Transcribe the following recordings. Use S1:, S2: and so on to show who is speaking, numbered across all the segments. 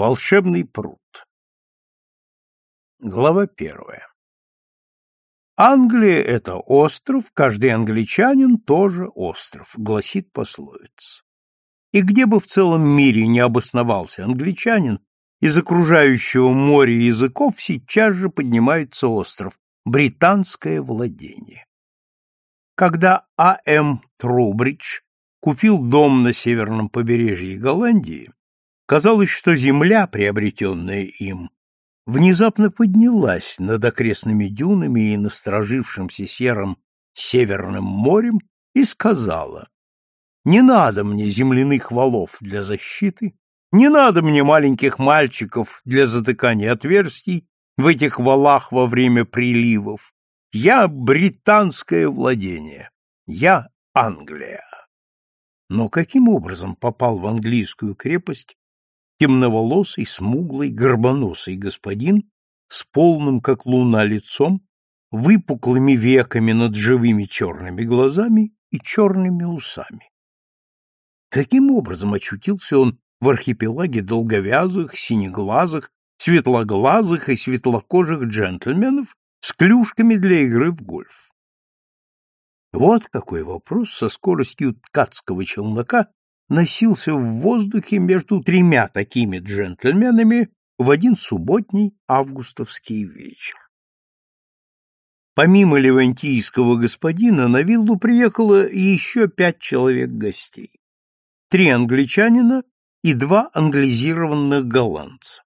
S1: Волшебный пруд. Глава первая. Англия — это остров, каждый англичанин тоже остров, гласит пословица. И где бы в целом мире не обосновался англичанин, из окружающего моря языков сейчас же поднимается остров, британское владение. Когда А.М. Трубридж купил дом на северном побережье Голландии, Казалось, что земля, приобретенная им, внезапно поднялась над окрестными дюнами и насторожившимся серым Северным морем и сказала, «Не надо мне земляных валов для защиты, не надо мне маленьких мальчиков для затыкания отверстий в этих валах во время приливов. Я британское владение, я Англия». Но каким образом попал в английскую крепость темноволосый, смуглый, горбоносый господин с полным, как луна, лицом, выпуклыми веками над живыми черными глазами и черными усами. Каким образом очутился он в архипелаге долговязых, синеглазых, светлоглазых и светлокожих джентльменов с клюшками для игры в гольф? Вот какой вопрос со скоростью ткацкого челнока носился в воздухе между тремя такими джентльменами в один субботний августовский вечер. Помимо левантийского господина на виллу приехало еще пять человек гостей. Три англичанина и два англизированных голландца.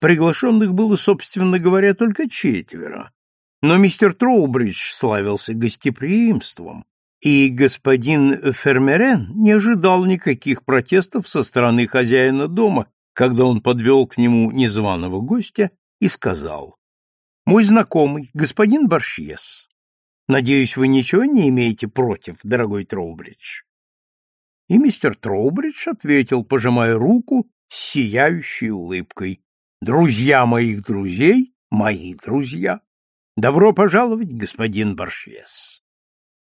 S1: Приглашенных было, собственно говоря, только четверо, но мистер Троубридж славился гостеприимством, и господин Фермерен не ожидал никаких протестов со стороны хозяина дома, когда он подвел к нему незваного гостя и сказал, «Мой знакомый, господин Баршьес, надеюсь, вы ничего не имеете против, дорогой Троубридж?» И мистер Троубридж ответил, пожимая руку с сияющей улыбкой, «Друзья моих друзей, мои друзья, добро пожаловать, господин Баршьес!»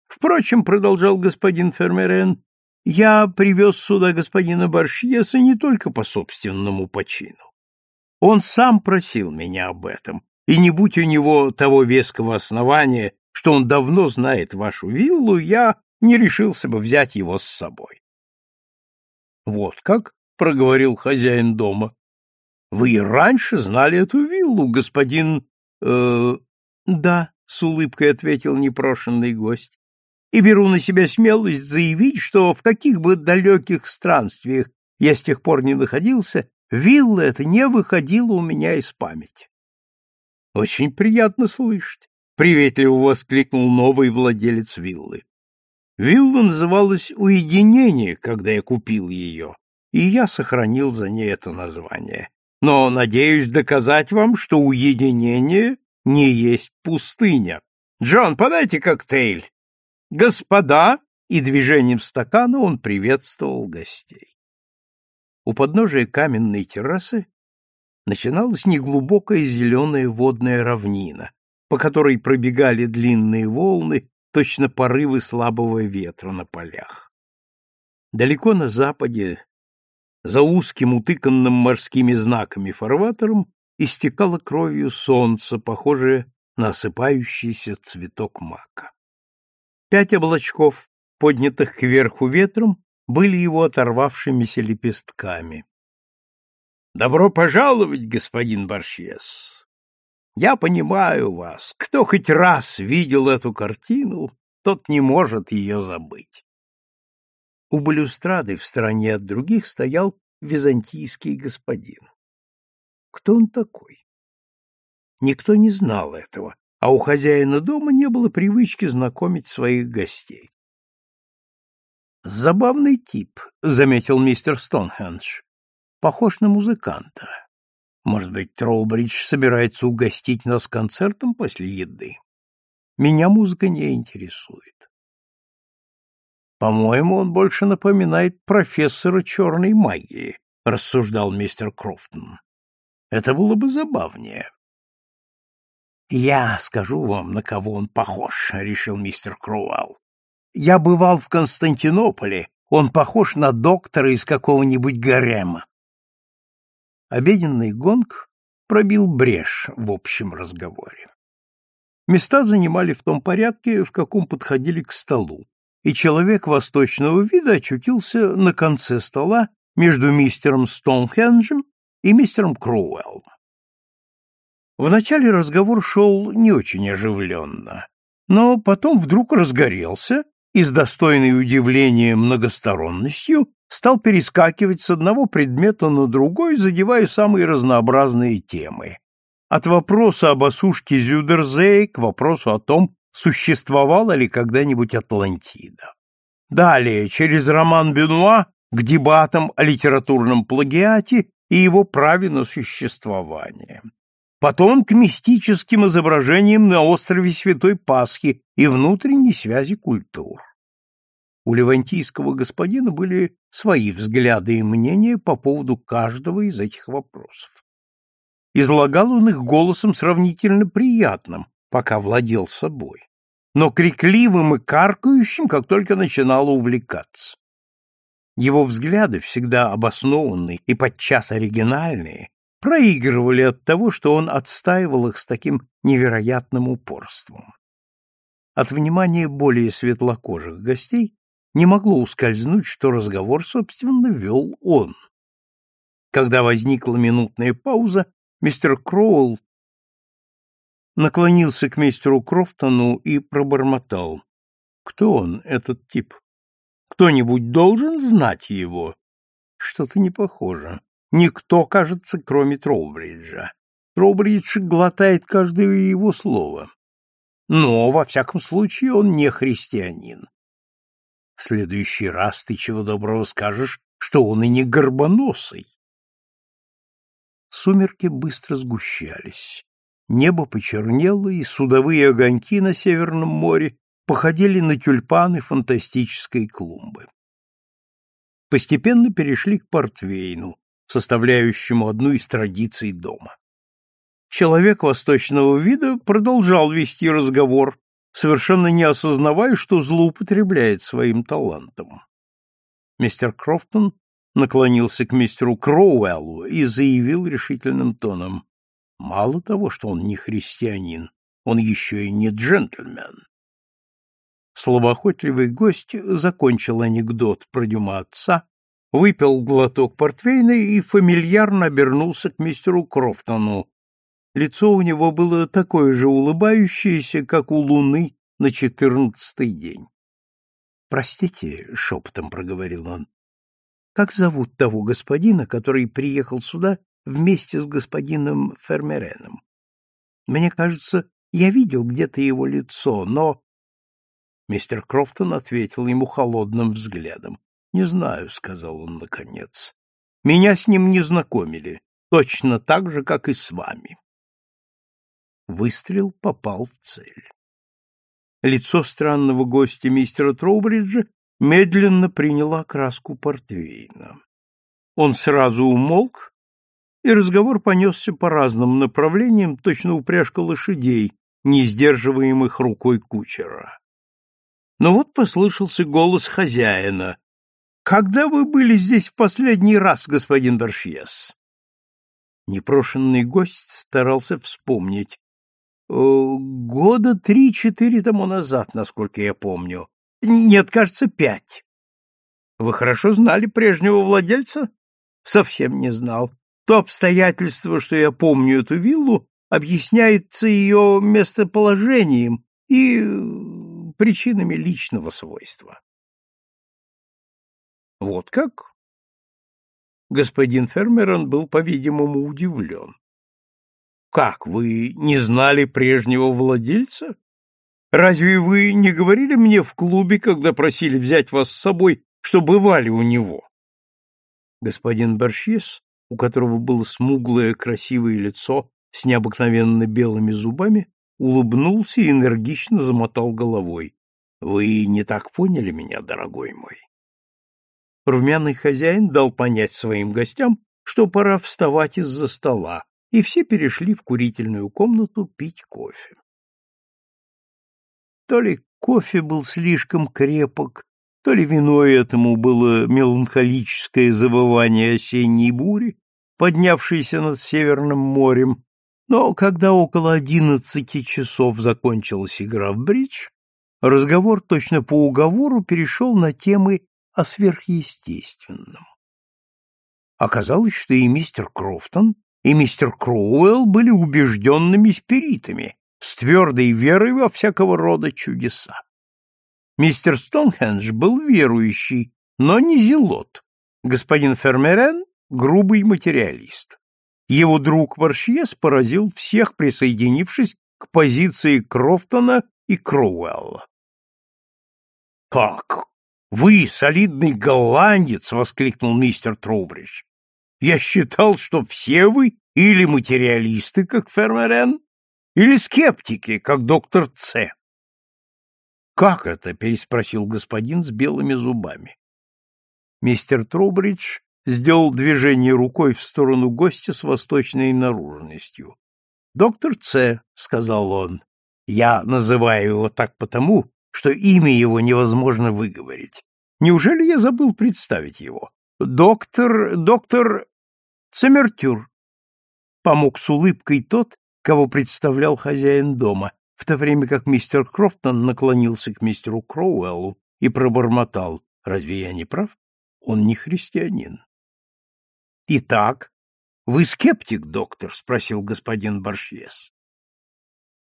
S1: Впрочем, продолжал господин Фермерен, я привез сюда господина Баршьеса не только по собственному почину. Он сам просил меня об этом, и не будь у него того веского основания, что он давно знает вашу виллу, я не решился бы взять его с собой. Вот как, проговорил хозяин дома. Вы и раньше знали эту виллу, господин э да, с улыбкой ответил непрошенный гость и беру на себя смелость заявить, что в каких бы далеких странствиях я с тех пор не находился, вилла эта не выходила у меня из памяти. — Очень приятно слышать, — приветливо воскликнул новый владелец виллы. Вилла называлась «Уединение», когда я купил ее, и я сохранил за ней это название. Но надеюсь доказать вам, что уединение не есть пустыня. Джон, подайте коктейль. Господа! И движением стакана он приветствовал гостей. У подножия каменной террасы начиналась неглубокая зеленая водная равнина, по которой пробегали длинные волны, точно порывы слабого ветра на полях. Далеко на западе, за узким утыканным морскими знаками фарватером, истекало кровью солнце, похожее на осыпающийся цветок мака. Пять облачков, поднятых кверху ветром, были его оторвавшимися лепестками. Добро пожаловать, господин Баршес. Я понимаю вас. Кто хоть раз видел эту картину, тот не может ее забыть. У балюстрады в стороне от других стоял византийский господин. Кто он такой? Никто не знал этого, а у хозяина дома не было привычки знакомить своих гостей. «Забавный тип», — заметил мистер Стоунхендж. «Похож на музыканта. Может быть, Троубридж собирается угостить нас концертом после еды? Меня музыка не интересует». «По-моему, он больше напоминает профессора черной магии», — рассуждал мистер Крофтон. «Это было бы забавнее». «Я скажу вам, на кого он похож», — решил мистер Круал. «Я бывал в Константинополе, он похож на доктора из какого-нибудь гарема». Обеденный гонг пробил брешь в общем разговоре. Места занимали в том порядке, в каком подходили к столу, и человек восточного вида очутился на конце стола между мистером Стоунхенджем и мистером Кроуэллом. Вначале разговор шел не очень оживленно, но потом вдруг разгорелся и с достойной удивления многосторонностью стал перескакивать с одного предмета на другой, задевая самые разнообразные темы. От вопроса об осушке Зюдерзей к вопросу о том, существовала ли когда-нибудь Атлантида. Далее, через роман Бенуа к дебатам о литературном плагиате и его праве на существование. Потом к мистическим изображениям на острове Святой Пасхи и внутренней связи культур. У левантийского господина были свои взгляды и мнения по поводу каждого из этих вопросов. Излагал он их голосом сравнительно приятным, пока владел собой, но крикливым и каркающим, как только начинало увлекаться. Его взгляды, всегда обоснованные и подчас оригинальные, проигрывали от того, что он отстаивал их с таким невероятным упорством. От внимания более светлокожих гостей не могло ускользнуть, что разговор, собственно, вел он. Когда возникла минутная пауза, мистер Кроул наклонился к мистеру Крофтону и пробормотал. «Кто он, этот тип? Кто-нибудь должен знать его?» «Что-то не похоже. Никто, кажется, кроме Троубриджа. Троубридж глотает каждое его слово. Но, во всяком случае, он не христианин. В следующий раз ты чего доброго скажешь, что он и не горбоносый. Сумерки быстро сгущались. Небо почернело, и судовые огоньки на Северном море походили на тюльпаны фантастической клумбы. Постепенно перешли к портвейну, составляющему одну из традиций дома. Человек восточного вида продолжал вести разговор, совершенно не осознавая, что злоупотребляет своим талантом. Мистер Крофтон наклонился к мистеру Кроуэллу и заявил решительным тоном, «Мало того, что он не христианин, он еще и не джентльмен». Слабоохотливый гость закончил анекдот про Дюма отца, выпил глоток портвейна и фамильярно обернулся к мистеру Крофтону, Лицо у него было такое же улыбающееся, как у луны на четырнадцатый день. «Простите», — шепотом проговорил он, — «как зовут того господина, который приехал сюда вместе с господином Фермереном? Мне кажется, я видел где-то его лицо, но...» Мистер Крофтон ответил ему холодным взглядом. «Не знаю», — сказал он наконец. «Меня с ним не знакомили, точно так же, как и с вами». Выстрел попал в цель. Лицо странного гостя мистера Троубриджа медленно приняло окраску портвейна. Он сразу умолк, и разговор понесся по разным направлениям, точно упряжка лошадей, не сдерживаемых рукой кучера. Но вот послышался голос хозяина. «Когда вы были здесь в последний раз, господин Бершьес?» Непрошенный гость старался вспомнить, Э, года три-четыре тому назад, насколько я помню. Нет, кажется, пять. Вы хорошо знали прежнего владельца? Совсем не знал. То обстоятельство, что я помню эту виллу, объясняется ее местоположением и э, причинами личного свойства. Вот как? Господин Фермерон был, по-видимому, удивлен. Как, вы не знали прежнего владельца? Разве вы не говорили мне в клубе, когда просили взять вас с собой, что бывали у него? Господин Борщис, у которого было смуглое красивое лицо с необыкновенно белыми зубами, улыбнулся и энергично замотал головой. Вы не так поняли меня, дорогой мой. Румяный хозяин дал понять своим гостям, что пора вставать из-за стола, и все перешли в курительную комнату пить кофе. То ли кофе был слишком крепок, то ли виной этому было меланхолическое завывание осенней бури, поднявшийся над Северным морем, но когда около одиннадцати часов закончилась игра в бридж, разговор точно по уговору перешел на темы о сверхъестественном. Оказалось, что и мистер Крофтон, и мистер Кроуэлл были убежденными спиритами, с твердой верой во всякого рода чудеса. Мистер Стоунхендж был верующий, но не зелот. Господин Фермерен — грубый материалист. Его друг Маршьес поразил всех, присоединившись к позиции Крофтона и Кроуэлла. «Как? Вы, солидный голландец!» — воскликнул мистер Трубридж. «Я считал, что все вы или материалисты, как Фермерен, или скептики, как доктор Ц. Как это? переспросил господин с белыми зубами. Мистер Трубридж сделал движение рукой в сторону гостя с восточной наружностью. Доктор Ц, сказал он. Я называю его так потому, что имя его невозможно выговорить. Неужели я забыл представить его? Доктор, доктор Цемертюр. Помог с улыбкой тот, кого представлял хозяин дома, в то время как мистер Крофтон наклонился к мистеру Кроуэллу и пробормотал, «Разве я не прав? Он не христианин». «Итак, вы скептик, доктор?» — спросил господин Баршьес.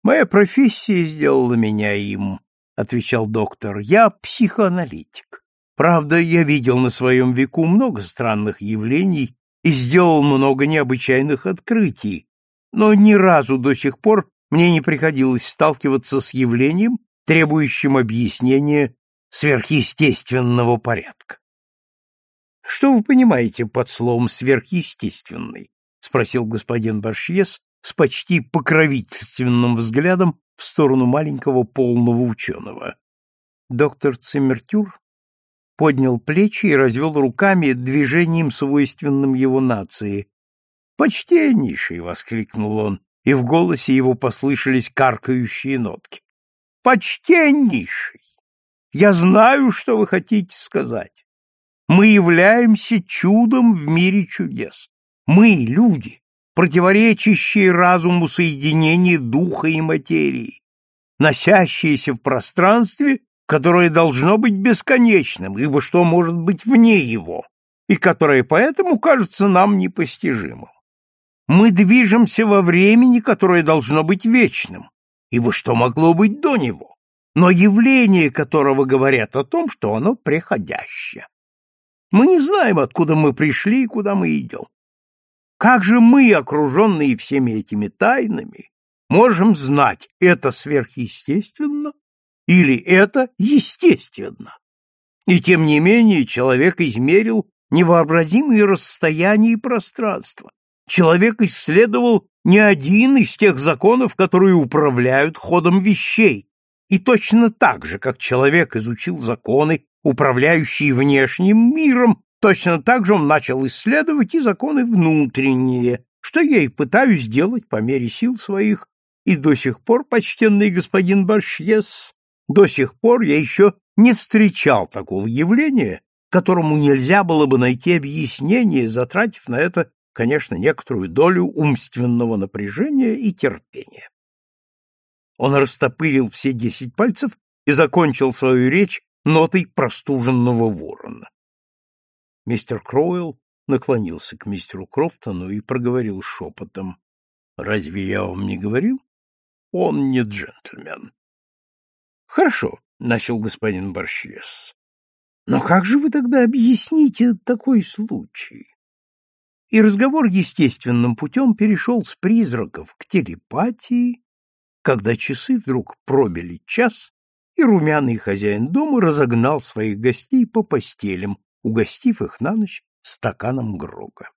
S1: «Моя профессия сделала меня им», — отвечал доктор. «Я психоаналитик. Правда, я видел на своем веку много странных явлений и сделал много необычайных открытий, но ни разу до сих пор мне не приходилось сталкиваться с явлением, требующим объяснения сверхъестественного порядка. Что вы понимаете под словом сверхъестественный? спросил господин Баршьес с почти покровительственным взглядом в сторону маленького полного ученого. Доктор Циммертюр поднял плечи и развел руками движением, свойственным его нации, «Почтеннейший!» — воскликнул он, и в голосе его послышались каркающие нотки. «Почтеннейший! Я знаю, что вы хотите сказать. Мы являемся чудом в мире чудес. Мы, люди, противоречащие разуму соединения духа и материи, носящиеся в пространстве, которое должно быть бесконечным, ибо что может быть вне его, и которое поэтому кажется нам непостижимым. Мы движемся во времени, которое должно быть вечным, ибо что могло быть до него, но явление которого говорят о том, что оно преходящее. Мы не знаем, откуда мы пришли и куда мы идем. Как же мы, окруженные всеми этими тайнами, можем знать, это сверхъестественно или это естественно? И тем не менее человек измерил невообразимые расстояния и пространства, человек исследовал не один из тех законов, которые управляют ходом вещей, и точно так же, как человек изучил законы, управляющие внешним миром, точно так же он начал исследовать и законы внутренние, что я и пытаюсь сделать по мере сил своих, и до сих пор, почтенный господин Башьес, до сих пор я еще не встречал такого явления, которому нельзя было бы найти объяснение, затратив на это конечно, некоторую долю умственного напряжения и терпения. Он растопырил все десять пальцев и закончил свою речь нотой простуженного ворона. Мистер Кроуэлл наклонился к мистеру Крофтону и проговорил шепотом. — Разве я вам не говорил? Он не джентльмен. — Хорошо, — начал господин Борщес. — Но как же вы тогда объясните такой случай? и разговор естественным путем перешел с призраков к телепатии, когда часы вдруг пробили час, и румяный хозяин дома разогнал своих гостей по постелям, угостив их на ночь стаканом грока.